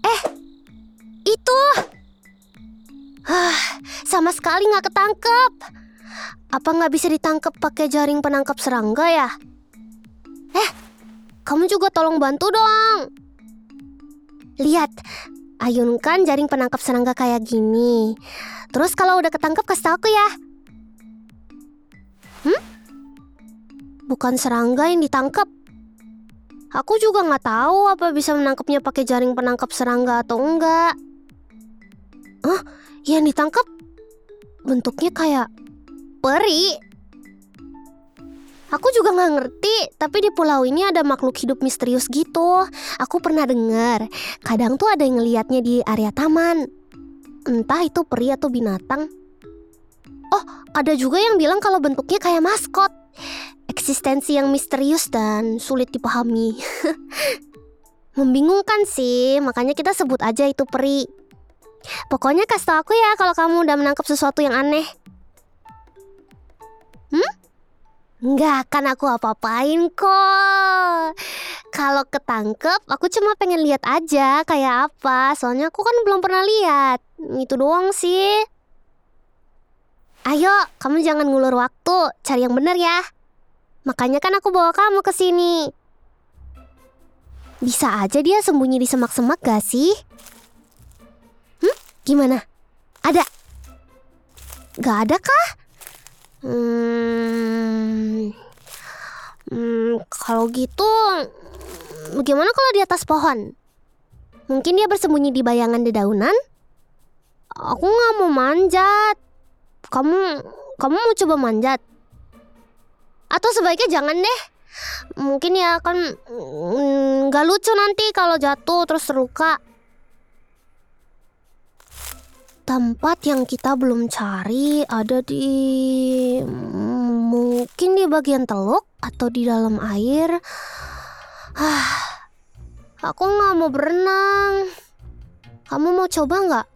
Eh, itu. Hah, sama sekali nggak ketangkep. Apa nggak bisa ditangkap pakai jaring penangkap serangga ya? Eh, kamu juga tolong bantu dong. Lihat, ayunkan jaring penangkap serangga kayak gini. Terus kalau udah ketangkep kasih tau aku ya. Hmm? Bukan serangga yang ditangkap. Aku juga nggak tahu apa bisa menangkapnya pakai jaring penangkap serangga atau enggak. Oh, yang ditangkap bentuknya kayak peri. Aku juga nggak ngerti, tapi di pulau ini ada makhluk hidup misterius gitu. Aku pernah dengar, kadang tuh ada yang ngeliatnya di area taman. Entah itu peri atau binatang. Oh, ada juga yang bilang kalau bentuknya kayak maskot. Eksistensi yang misterius dan sulit dipahami. Membingungkan sih, makanya kita sebut aja itu peri. Pokoknya kasih tau aku ya kalau kamu udah menangkap sesuatu yang aneh. Hmm? Nggak akan aku apa-apain kok. Kalau ketangkep, aku cuma pengen lihat aja kayak apa. Soalnya aku kan belum pernah lihat. Itu doang sih. Ayo, kamu jangan ngulur waktu. Cari yang bener ya. Makanya kan aku bawa kamu ke sini. Bisa aja dia sembunyi di semak-semak gak sih? Hmm? Gimana? Ada? Gak ada kah? Hmm, hmm, kalau gitu, bagaimana kalau di atas pohon? Mungkin dia bersembunyi di bayangan dedaunan? Aku nggak mau manjat. Kamu, kamu mau coba manjat? Atau sebaiknya jangan deh. Mungkin ya kan nggak lucu nanti kalau jatuh terus terluka. Tempat yang kita belum cari ada di mungkin di bagian teluk atau di dalam air. Ah, aku nggak mau berenang. Kamu mau coba nggak?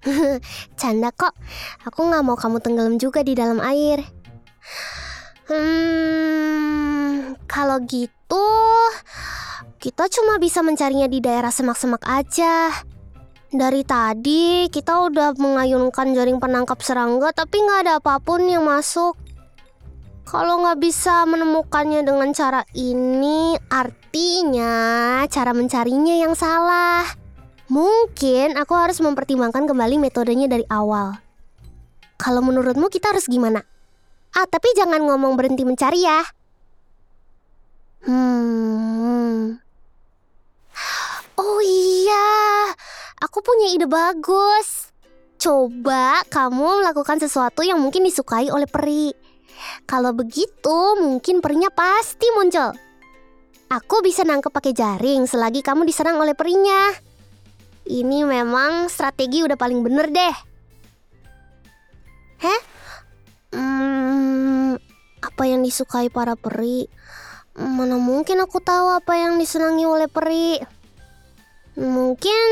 Canda kok. Aku nggak mau kamu tenggelam juga di dalam air. Hmm, kalau gitu kita cuma bisa mencarinya di daerah semak-semak aja. Dari tadi kita udah mengayunkan jaring penangkap serangga tapi nggak ada apa pun yang masuk. Kalau nggak bisa menemukannya dengan cara ini, artinya cara mencarinya yang salah. Mungkin aku harus mempertimbangkan kembali metodenya dari awal. Kalau menurutmu kita harus gimana? Ah, tapi jangan ngomong berhenti mencari ya. Hmm. Oh iya, aku punya ide bagus. Coba kamu melakukan sesuatu yang mungkin disukai oleh peri. Kalau begitu, mungkin perinya pasti muncul. Aku bisa nangkep pakai jaring selagi kamu diserang oleh perinya. Ini memang strategi udah paling bener deh. Heh? Hmm, apa yang disukai para peri? Mana mungkin aku tahu apa yang disenangi oleh peri? Mungkin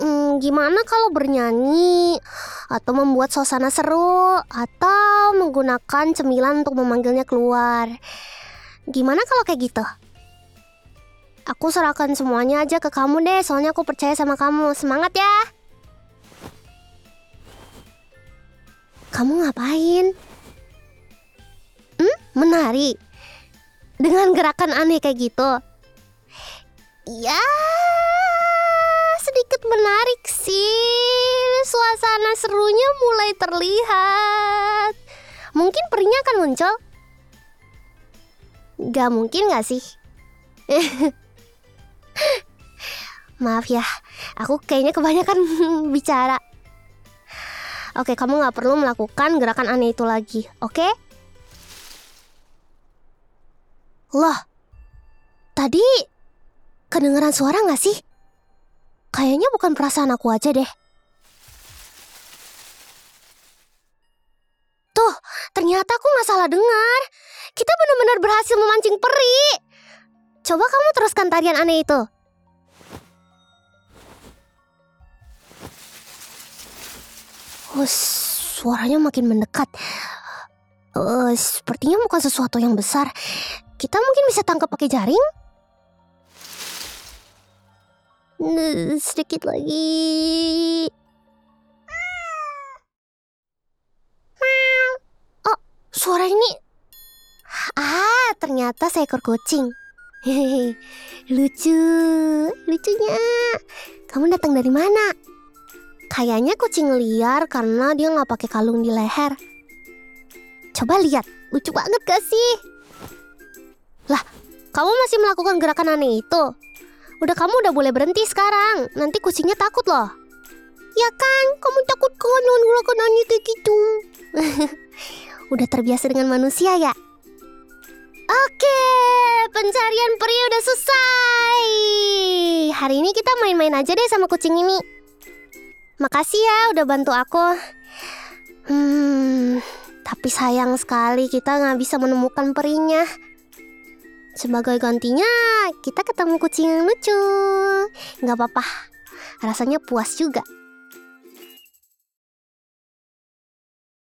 hmm, gimana kalau bernyanyi atau membuat suasana seru atau menggunakan cemilan untuk memanggilnya keluar. Gimana kalau kayak gitu? Aku serahkan semuanya aja ke kamu deh, soalnya aku percaya sama kamu. Semangat ya! Kamu ngapain? Hmm, menari? Dengan gerakan aneh kayak gitu? Ya, sedikit menarik sih. Suasana serunya mulai terlihat. Mungkin perinya akan muncul. Gak mungkin gak sih? Maaf ya, aku kayaknya kebanyakan bicara. Oke, kamu gak perlu melakukan gerakan aneh itu lagi, oke? Loh, tadi kedengeran suara gak sih? Kayaknya bukan perasaan aku aja deh. Tuh, ternyata aku gak salah dengar. Kita benar-benar berhasil memancing peri. Coba kamu teruskan tarian aneh itu. Oh, suaranya makin mendekat. Uh, sepertinya bukan sesuatu yang besar. Kita mungkin bisa tangkap pakai jaring? Sedikit lagi. Oh, suara ini. Ah, ternyata seekor kucing. Hehehe, lucu, lucunya. Kamu datang dari mana? Kayaknya kucing liar karena dia nggak pakai kalung di leher. Coba lihat, lucu banget gak sih? Lah, kamu masih melakukan gerakan aneh itu? Udah kamu udah boleh berhenti sekarang. Nanti kucingnya takut loh. Ya kan, kamu takut kan dengan gerakan aneh kayak gitu. udah terbiasa dengan manusia ya? Oke, pencarian peri udah selesai. Hari ini kita main-main aja deh sama kucing ini. Makasih ya udah bantu aku. Hmm, tapi sayang sekali kita nggak bisa menemukan perinya. Sebagai gantinya, kita ketemu kucing yang lucu. Nggak apa-apa, rasanya puas juga.